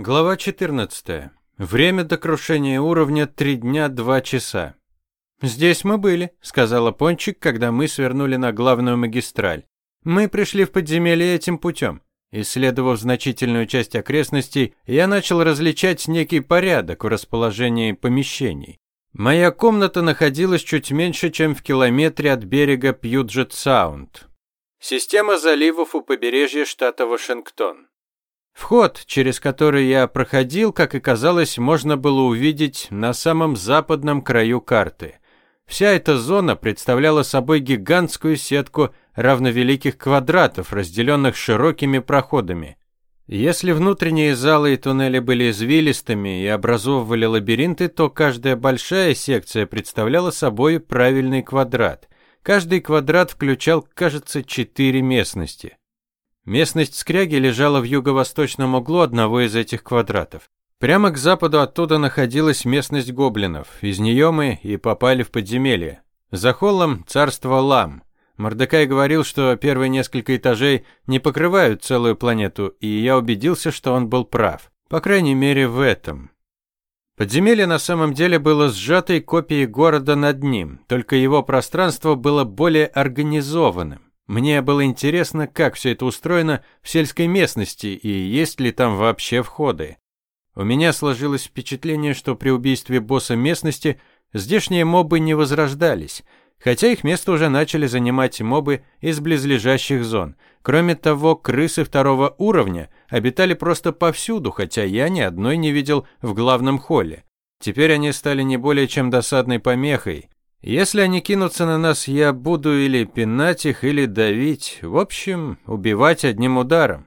Глава 14. Время до крушения уровня 3 дня 2 часа. «Здесь мы были», — сказала Пончик, когда мы свернули на главную магистраль. «Мы пришли в подземелье этим путем. Исследовав значительную часть окрестностей, я начал различать некий порядок в расположении помещений. Моя комната находилась чуть меньше, чем в километре от берега Пьюджет-Саунд. Система заливов у побережья штата Вашингтон. Вход, через который я проходил, как и казалось, можно было увидеть на самом западном краю карты. Вся эта зона представляла собой гигантскую сетку равновеликих квадратов, разделенных широкими проходами. Если внутренние залы и туннели были извилистыми и образовывали лабиринты, то каждая большая секция представляла собой правильный квадрат. Каждый квадрат включал, кажется, четыре местности. Местность Скряги лежала в юго-восточном углу одного из этих квадратов. Прямо к западу оттуда находилась местность гоблинов. Из нее мы и попали в подземелье. За холлом царство Лам. Мордекай говорил, что первые несколько этажей не покрывают целую планету, и я убедился, что он был прав. По крайней мере, в этом. Подземелье на самом деле было сжатой копией города над ним, только его пространство было более организованным. Мне было интересно, как все это устроено в сельской местности и есть ли там вообще входы. У меня сложилось впечатление, что при убийстве босса местности здешние мобы не возрождались, хотя их место уже начали занимать мобы из близлежащих зон. Кроме того, крысы второго уровня обитали просто повсюду, хотя я ни одной не видел в главном холле. Теперь они стали не более чем досадной помехой, если они кинутся на нас, я буду или пинать их, или давить. В общем, убивать одним ударом.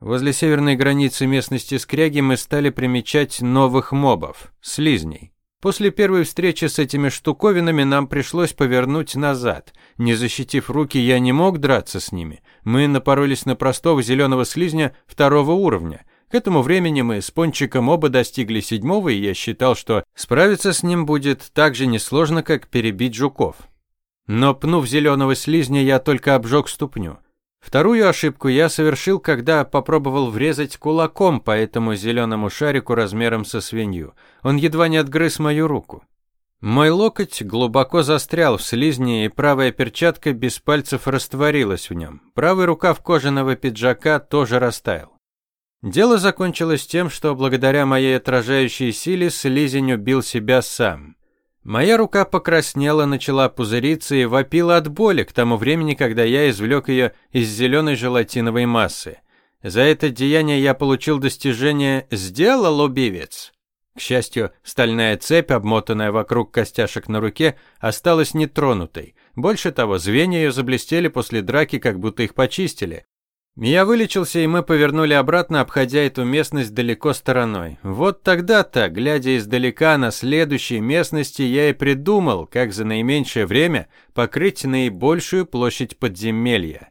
Возле северной границы местности Скряги мы стали примечать новых мобов, слизней. После первой встречи с этими штуковинами нам пришлось повернуть назад. Не защитив руки, я не мог драться с ними. Мы напоролись на простого зеленого слизня второго уровня – к этому времени мы с Пончиком оба достигли седьмого, и я считал, что справиться с ним будет так же несложно, как перебить жуков. Но пнув зеленого слизня, я только обжег ступню. Вторую ошибку я совершил, когда попробовал врезать кулаком по этому зеленому шарику размером со свинью. Он едва не отгрыз мою руку. Мой локоть глубоко застрял в слизне, и правая перчатка без пальцев растворилась в нем. Правый рукав кожаного пиджака тоже растаял. Дело закончилось тем, что благодаря моей отражающей силе слизень убил себя сам. Моя рука покраснела, начала пузыриться и вопила от боли к тому времени, когда я извлек ее из зеленой желатиновой массы. За это деяние я получил достижение «Сделал убивец». К счастью, стальная цепь, обмотанная вокруг костяшек на руке, осталась нетронутой. Больше того, звенья ее заблестели после драки, как будто их почистили. Я вылечился, и мы повернули обратно, обходя эту местность далеко стороной. Вот тогда-то, глядя издалека на следующей местности, я и придумал, как за наименьшее время покрыть наибольшую площадь подземелья.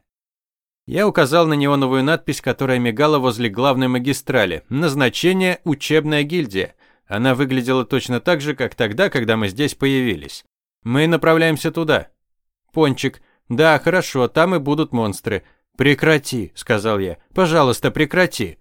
Я указал на неоновую надпись, которая мигала возле главной магистрали. Назначение «Учебная гильдия». Она выглядела точно так же, как тогда, когда мы здесь появились. Мы направляемся туда. Пончик. Да, хорошо, там и будут монстры. «Прекрати», — сказал я. «Пожалуйста, прекрати».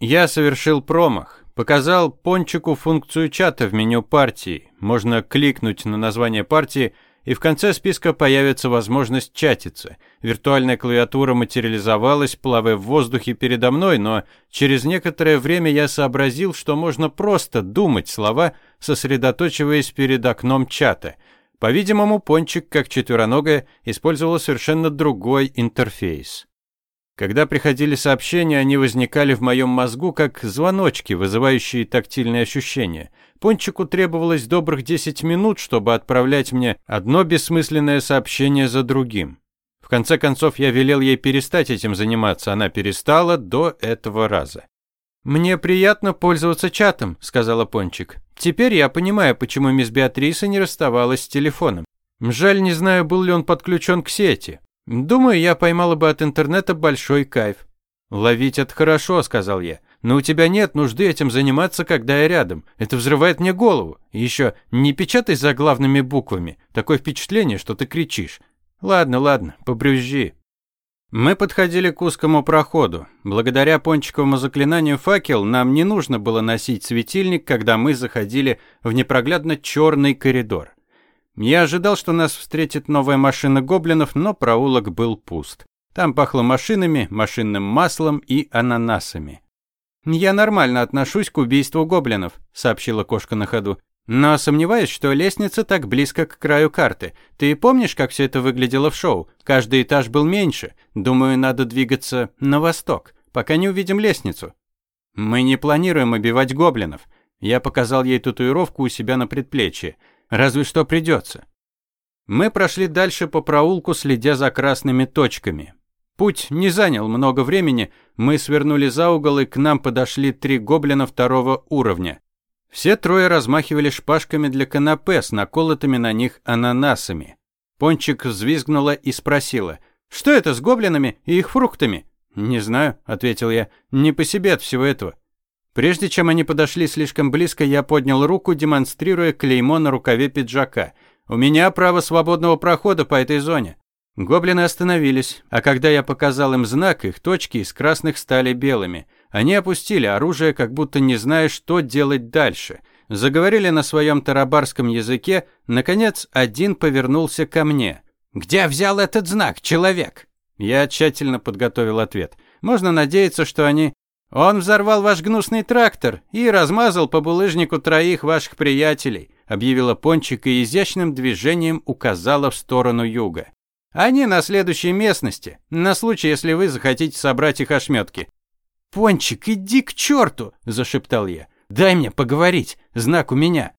Я совершил промах. Показал Пончику функцию чата в меню партии. Можно кликнуть на название партии, и в конце списка появится возможность чатиться. Виртуальная клавиатура материализовалась, плавая в воздухе передо мной, но через некоторое время я сообразил, что можно просто думать слова, сосредоточиваясь перед окном чата — по-видимому, Пончик, как четвероногая, использовала совершенно другой интерфейс. Когда приходили сообщения, они возникали в моем мозгу как звоночки, вызывающие тактильные ощущения. Пончику требовалось добрых 10 минут, чтобы отправлять мне одно бессмысленное сообщение за другим. В конце концов, я велел ей перестать этим заниматься, она перестала до этого раза. «Мне приятно пользоваться чатом», — сказала Пончик. «Теперь я понимаю, почему мисс Беатриса не расставалась с телефоном. Жаль, не знаю, был ли он подключен к сети. Думаю, я поймала бы от интернета большой кайф». «Ловить это хорошо», — сказал я. «Но у тебя нет нужды этим заниматься, когда я рядом. Это взрывает мне голову. И еще не печатай за главными буквами. Такое впечатление, что ты кричишь. Ладно, ладно, побрюзжи». Мы подходили к узкому проходу. Благодаря пончиковому заклинанию факел нам не нужно было носить светильник, когда мы заходили в непроглядно черный коридор. Я ожидал, что нас встретит новая машина гоблинов, но проулок был пуст. Там пахло машинами, машинным маслом и ананасами. «Я нормально отношусь к убийству гоблинов», — сообщила кошка на ходу. Но сомневаюсь, что лестница так близко к краю карты. Ты помнишь, как все это выглядело в шоу? Каждый этаж был меньше. Думаю, надо двигаться на восток, пока не увидим лестницу. Мы не планируем убивать гоблинов. Я показал ей татуировку у себя на предплечье. Разве что придется. Мы прошли дальше по проулку, следя за красными точками. Путь не занял много времени. Мы свернули за угол, и к нам подошли три гоблина второго уровня. Все трое размахивали шпажками для канапе с наколотыми на них ананасами. Пончик взвизгнула и спросила, «Что это с гоблинами и их фруктами?» «Не знаю», — ответил я, — «не по себе от всего этого». Прежде чем они подошли слишком близко, я поднял руку, демонстрируя клеймо на рукаве пиджака. «У меня право свободного прохода по этой зоне». Гоблины остановились, а когда я показал им знак, их точки из красных стали белыми — они опустили оружие, как будто не зная, что делать дальше. Заговорили на своем тарабарском языке. Наконец, один повернулся ко мне. «Где взял этот знак, человек?» Я тщательно подготовил ответ. Можно надеяться, что они... «Он взорвал ваш гнусный трактор и размазал по булыжнику троих ваших приятелей», объявила Пончик и изящным движением указала в сторону юга. «Они на следующей местности, на случай, если вы захотите собрать их ошметки. «Пончик, иди к черту!» – зашептал я. «Дай мне поговорить, знак у меня».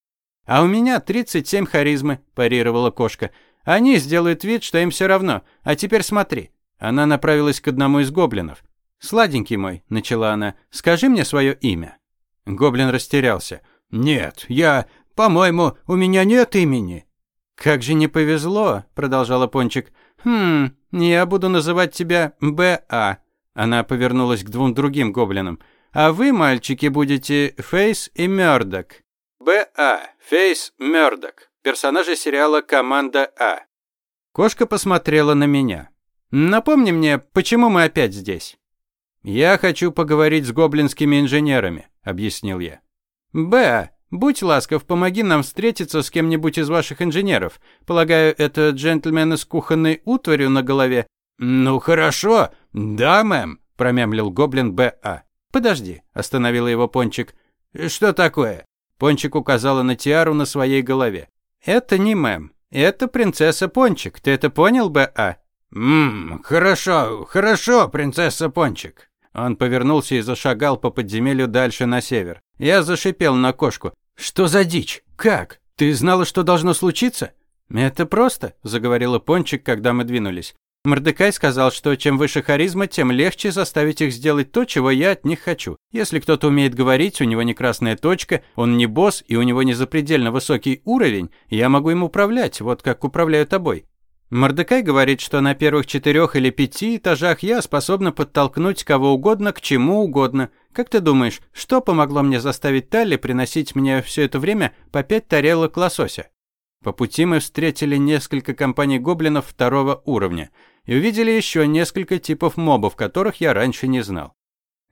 «А у меня 37 харизмы», – парировала кошка. «Они сделают вид, что им все равно. А теперь смотри». Она направилась к одному из гоблинов. «Сладенький мой», – начала она, – «скажи мне свое имя». Гоблин растерялся. «Нет, я... По-моему, у меня нет имени». «Как же не повезло», – продолжала Пончик. «Хм, я буду называть тебя Б.А. Она повернулась к двум другим гоблинам. «А вы, мальчики, будете Фейс и Мёрдок». Б.А. Фейс Мёрдок. Персонажи сериала «Команда А». Кошка посмотрела на меня. «Напомни мне, почему мы опять здесь?» «Я хочу поговорить с гоблинскими инженерами», — объяснил я. «Б. Будь ласков, помоги нам встретиться с кем-нибудь из ваших инженеров. Полагаю, это джентльмены с кухонной утварью на голове?» «Ну хорошо, да, мэм», – промямлил гоблин Б.А. «Подожди», – остановила его Пончик. «Что такое?» Пончик указала на тиару на своей голове. «Это не мэм, это принцесса Пончик, ты это понял, Б.А.?» «Ммм, хорошо, хорошо, принцесса Пончик». Он повернулся и зашагал по подземелью дальше на север. Я зашипел на кошку. «Что за дичь? Как? Ты знала, что должно случиться?» «Это просто», – заговорила Пончик, когда мы двинулись. Мордекай сказал, что чем выше харизма, тем легче заставить их сделать то, чего я от них хочу. Если кто-то умеет говорить, у него не красная точка, он не босс и у него не запредельно высокий уровень, я могу им управлять, вот как управляю тобой. Мордекай говорит, что на первых четырех или пяти этажах я способна подтолкнуть кого угодно к чему угодно. Как ты думаешь, что помогло мне заставить Талли приносить мне все это время по пять тарелок лосося? По пути мы встретили несколько компаний гоблинов второго уровня – и увидели еще несколько типов мобов, которых я раньше не знал.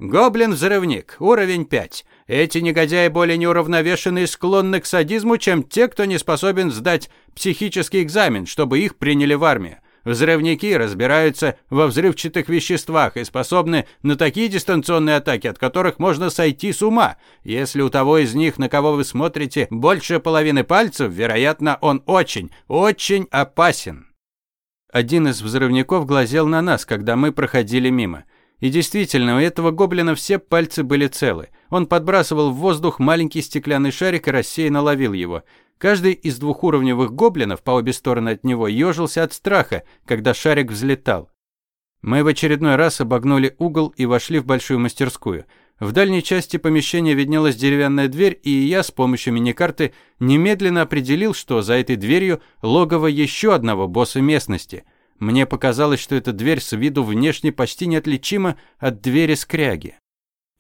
Гоблин-взрывник, уровень 5. Эти негодяи более неуравновешены и склонны к садизму, чем те, кто не способен сдать психический экзамен, чтобы их приняли в армию. Взрывники разбираются во взрывчатых веществах и способны на такие дистанционные атаки, от которых можно сойти с ума. Если у того из них, на кого вы смотрите, больше половины пальцев, вероятно, он очень, очень опасен. Один из взрывников глазел на нас, когда мы проходили мимо. И действительно, у этого гоблина все пальцы были целы. Он подбрасывал в воздух маленький стеклянный шарик и рассеянно ловил его. Каждый из двухуровневых гоблинов по обе стороны от него ежился от страха, когда шарик взлетал. Мы в очередной раз обогнули угол и вошли в большую мастерскую. В дальней части помещения виднелась деревянная дверь, и я с помощью миникарты немедленно определил, что за этой дверью логово еще одного босса местности. Мне показалось, что эта дверь с виду внешне почти неотличима от двери скряги.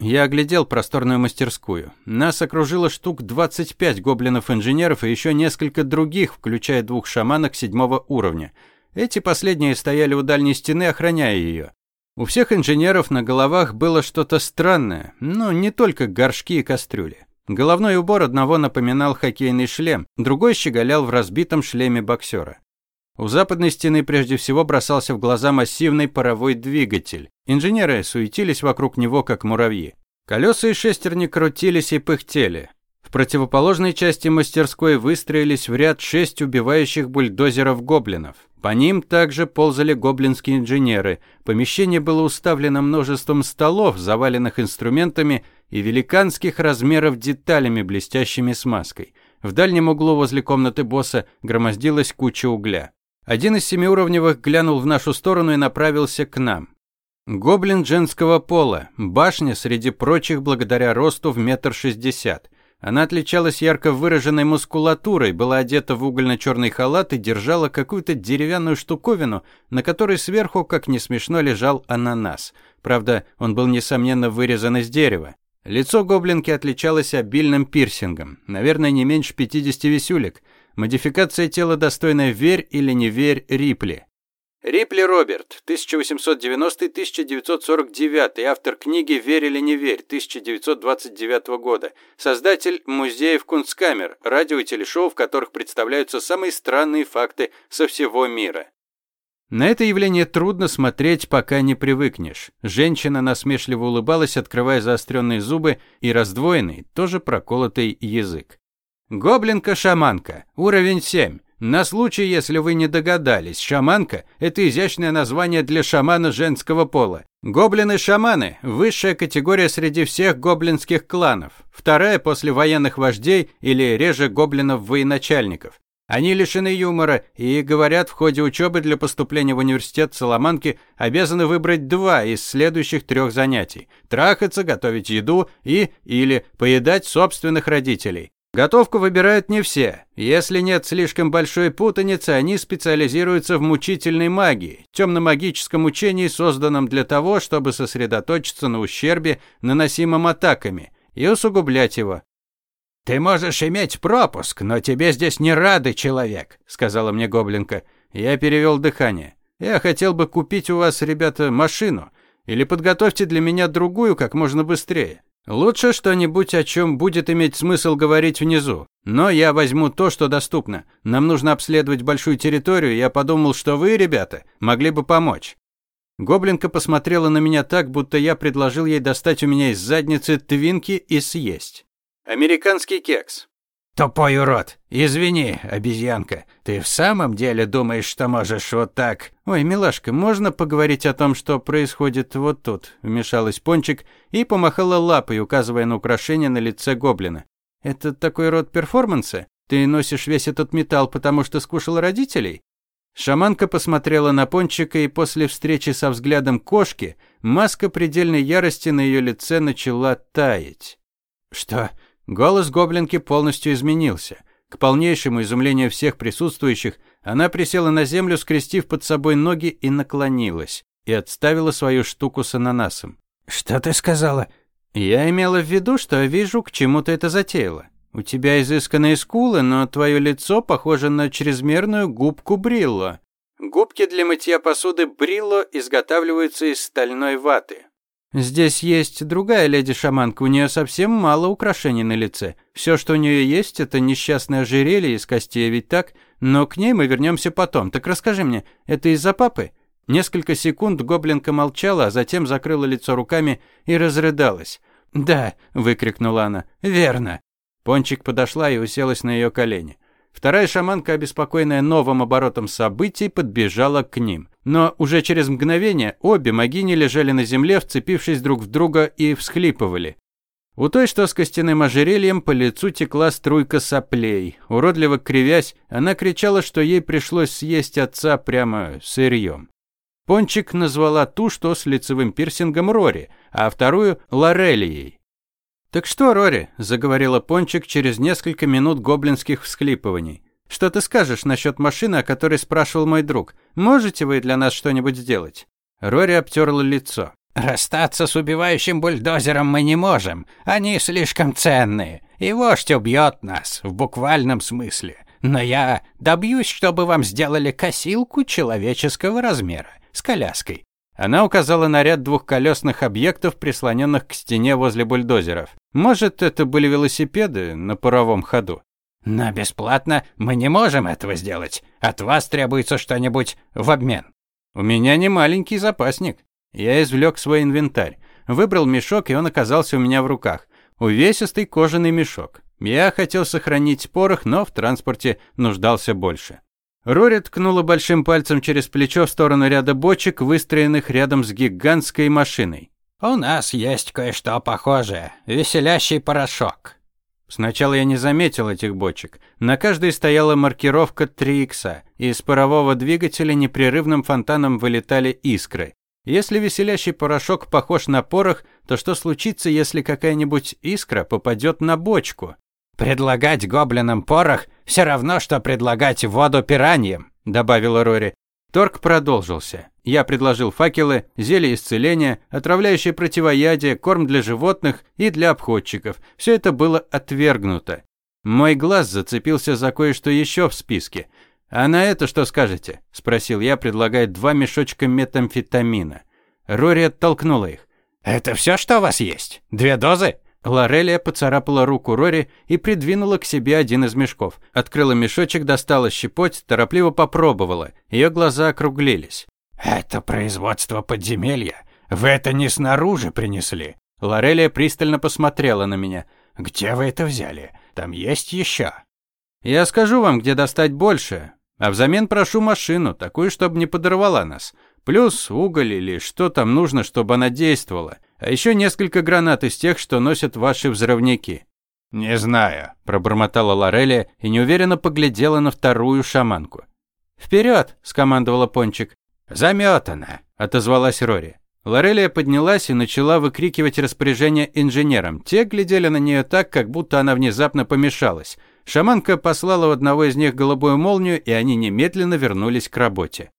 Я оглядел просторную мастерскую. Нас окружило штук 25 гоблинов-инженеров и еще несколько других, включая двух шаманок седьмого уровня. Эти последние стояли у дальней стены, охраняя ее. У всех инженеров на головах было что-то странное, но не только горшки и кастрюли. Головной убор одного напоминал хоккейный шлем, другой щеголял в разбитом шлеме боксера. У западной стены прежде всего бросался в глаза массивный паровой двигатель. Инженеры суетились вокруг него, как муравьи. Колеса и шестерни крутились и пыхтели. В противоположной части мастерской выстроились в ряд шесть убивающих бульдозеров-гоблинов. По ним также ползали гоблинские инженеры. Помещение было уставлено множеством столов, заваленных инструментами и великанских размеров деталями, блестящими смазкой. В дальнем углу возле комнаты босса громоздилась куча угля. Один из семиуровневых глянул в нашу сторону и направился к нам. Гоблин женского пола, башня среди прочих благодаря росту в метр шестьдесят. Она отличалась ярко выраженной мускулатурой, была одета в угольно-черный халат и держала какую-то деревянную штуковину, на которой сверху, как не смешно, лежал ананас. Правда, он был, несомненно, вырезан из дерева. Лицо гоблинки отличалось обильным пирсингом, наверное, не меньше 50 висюлек. Модификация тела достойная «Верь или не верь» Рипли. Рипли Роберт, 1890-1949, автор книги «Верь или не верь» 1929 года, создатель музеев Кунсткамер, радио и телешоу, в которых представляются самые странные факты со всего мира. На это явление трудно смотреть, пока не привыкнешь. Женщина насмешливо улыбалась, открывая заостренные зубы и раздвоенный, тоже проколотый язык. Гоблинка-шаманка, уровень 7. На случай, если вы не догадались, шаманка – это изящное название для шамана женского пола. Гоблины-шаманы – высшая категория среди всех гоблинских кланов, вторая после военных вождей или реже гоблинов-военачальников. Они лишены юмора и, говорят, в ходе учебы для поступления в университет Соломанки обязаны выбрать два из следующих трех занятий – трахаться, готовить еду и или поедать собственных родителей. Готовку выбирают не все. Если нет слишком большой путаницы, они специализируются в мучительной магии, темно-магическом учении, созданном для того, чтобы сосредоточиться на ущербе, наносимом атаками, и усугублять его. «Ты можешь иметь пропуск, но тебе здесь не рады, человек», — сказала мне гоблинка. Я перевел дыхание. «Я хотел бы купить у вас, ребята, машину. Или подготовьте для меня другую как можно быстрее. Лучше что-нибудь, о чем будет иметь смысл говорить внизу. Но я возьму то, что доступно. Нам нужно обследовать большую территорию, я подумал, что вы, ребята, могли бы помочь. Гоблинка посмотрела на меня так, будто я предложил ей достать у меня из задницы твинки и съесть. Американский кекс. «Тупой урод! Извини, обезьянка, ты в самом деле думаешь, что можешь вот так?» «Ой, милашка, можно поговорить о том, что происходит вот тут?» Вмешалась Пончик и помахала лапой, указывая на украшение на лице гоблина. «Это такой род перформанса? Ты носишь весь этот металл, потому что скушал родителей?» Шаманка посмотрела на Пончика, и после встречи со взглядом кошки маска предельной ярости на ее лице начала таять. «Что?» Голос гоблинки полностью изменился. К полнейшему изумлению всех присутствующих, она присела на землю, скрестив под собой ноги и наклонилась, и отставила свою штуку с ананасом. «Что ты сказала?» «Я имела в виду, что вижу, к чему ты это затеяла. У тебя изысканные скулы, но твое лицо похоже на чрезмерную губку Брилло». Губки для мытья посуды Брилло изготавливаются из стальной ваты. Здесь есть другая леди-шаманка, у нее совсем мало украшений на лице. Все, что у нее есть, это несчастное ожерелье из костей, ведь так? Но к ней мы вернемся потом. Так расскажи мне, это из-за папы?» Несколько секунд гоблинка молчала, а затем закрыла лицо руками и разрыдалась. «Да», — выкрикнула она, — «верно». Пончик подошла и уселась на ее колени. Вторая шаманка, обеспокоенная новым оборотом событий, подбежала к ним. Но уже через мгновение обе могини лежали на земле, вцепившись друг в друга и всхлипывали. У той, что с костяным ожерельем, по лицу текла струйка соплей. Уродливо кривясь, она кричала, что ей пришлось съесть отца прямо сырьем. Пончик назвала ту, что с лицевым пирсингом Рори, а вторую – Лорелией. «Так что, Рори?» – заговорила Пончик через несколько минут гоблинских всхлипываний. «Что ты скажешь насчет машины, о которой спрашивал мой друг? Можете вы для нас что-нибудь сделать?» Рори обтерла лицо. «Расстаться с убивающим бульдозером мы не можем. Они слишком ценные. И вождь убьет нас, в буквальном смысле. но я добьюсь, чтобы вам сделали косилку человеческого размера с коляской. Она указала на ряд двухколесных объектов, прислоненных к стене возле бульдозеров. Может, это были велосипеды на паровом ходу? Но бесплатно мы не можем этого сделать. От вас требуется что-нибудь в обмен. У меня не маленький запасник. Я извлек свой инвентарь. Выбрал мешок, и он оказался у меня в руках. Увесистый кожаный мешок. Я хотел сохранить порох, но в транспорте нуждался больше. Рори ткнула большим пальцем через плечо в сторону ряда бочек, выстроенных рядом с гигантской машиной. «У нас есть кое-что похожее. Веселящий порошок». Сначала я не заметил этих бочек. На каждой стояла маркировка 3 икса, и из парового двигателя непрерывным фонтаном вылетали искры. Если веселящий порошок похож на порох, то что случится, если какая-нибудь искра попадет на бочку? «Предлагать гоблинам порох – все равно, что предлагать воду пираньям», – добавила Рори. Торг продолжился. Я предложил факелы, зелье исцеления, отравляющее противоядие, корм для животных и для обходчиков. Все это было отвергнуто. Мой глаз зацепился за кое-что еще в списке. «А на это что скажете?» – спросил я, предлагая два мешочка метамфетамина. Рори оттолкнула их. «Это все, что у вас есть? Две дозы?» Лорелия поцарапала руку Рори и придвинула к себе один из мешков. Открыла мешочек, достала щепоть, торопливо попробовала. Ее глаза округлились. «Это производство подземелья. Вы это не снаружи принесли?» Лорелия пристально посмотрела на меня. «Где вы это взяли? Там есть еще?» «Я скажу вам, где достать больше. А взамен прошу машину, такую, чтобы не подорвала нас. Плюс уголь или что там нужно, чтобы она действовала. А еще несколько гранат из тех, что носят ваши взрывники». «Не знаю», – пробормотала Лорелия и неуверенно поглядела на вторую шаманку. «Вперед!» – скомандовала Пончик. «Заметано!» – отозвалась Рори. Лорелия поднялась и начала выкрикивать распоряжение инженерам. Те глядели на нее так, как будто она внезапно помешалась. Шаманка послала в одного из них голубую молнию, и они немедленно вернулись к работе.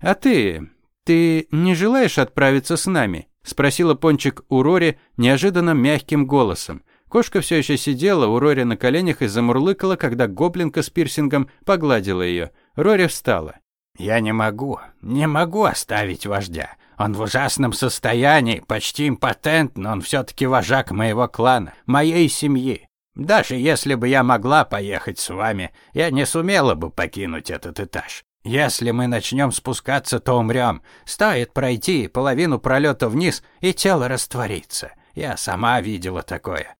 «А ты... ты не желаешь отправиться с нами?» – спросила Пончик у Рори неожиданно мягким голосом. Кошка все еще сидела у Рори на коленях и замурлыкала, когда гоблинка с пирсингом погладила ее. Рори встала. «Я не могу, не могу оставить вождя. Он в ужасном состоянии, почти импотент, но он все-таки вожак моего клана, моей семьи. Даже если бы я могла поехать с вами, я не сумела бы покинуть этот этаж. Если мы начнем спускаться, то умрем. Стоит пройти половину пролета вниз, и тело растворится. Я сама видела такое.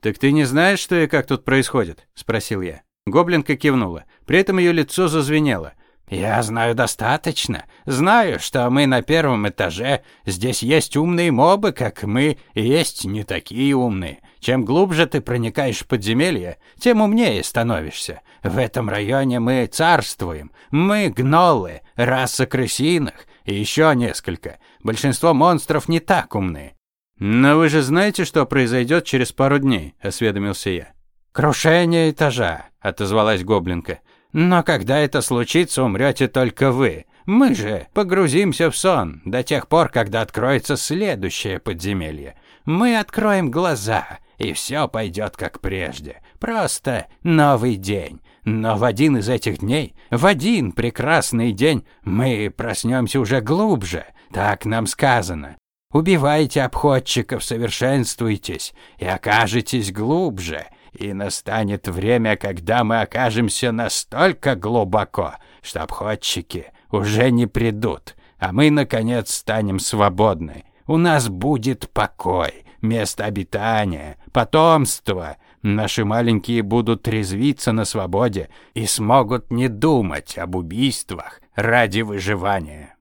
«Так ты не знаешь, что и как тут происходит?» – спросил я. Гоблинка кивнула. При этом ее лицо зазвенело. «Я знаю достаточно. Знаю, что мы на первом этаже. Здесь есть умные мобы, как мы, и есть не такие умные. Чем глубже ты проникаешь в подземелье, тем умнее становишься. В этом районе мы царствуем. Мы гнолы, раса крысиных и еще несколько. Большинство монстров не так умны». «Но вы же знаете, что произойдет через пару дней?» – осведомился я. «Крушение этажа», – отозвалась гоблинка. Но когда это случится, умрете только вы. Мы же погрузимся в сон до тех пор, когда откроется следующее подземелье. Мы откроем глаза, и все пойдет как прежде. Просто новый день. Но в один из этих дней, в один прекрасный день, мы проснемся уже глубже. Так нам сказано. Убивайте обходчиков, совершенствуйтесь и окажетесь глубже и настанет время, когда мы окажемся настолько глубоко, что обходчики уже не придут, а мы, наконец, станем свободны. У нас будет покой, место обитания, потомство. Наши маленькие будут резвиться на свободе и смогут не думать об убийствах ради выживания.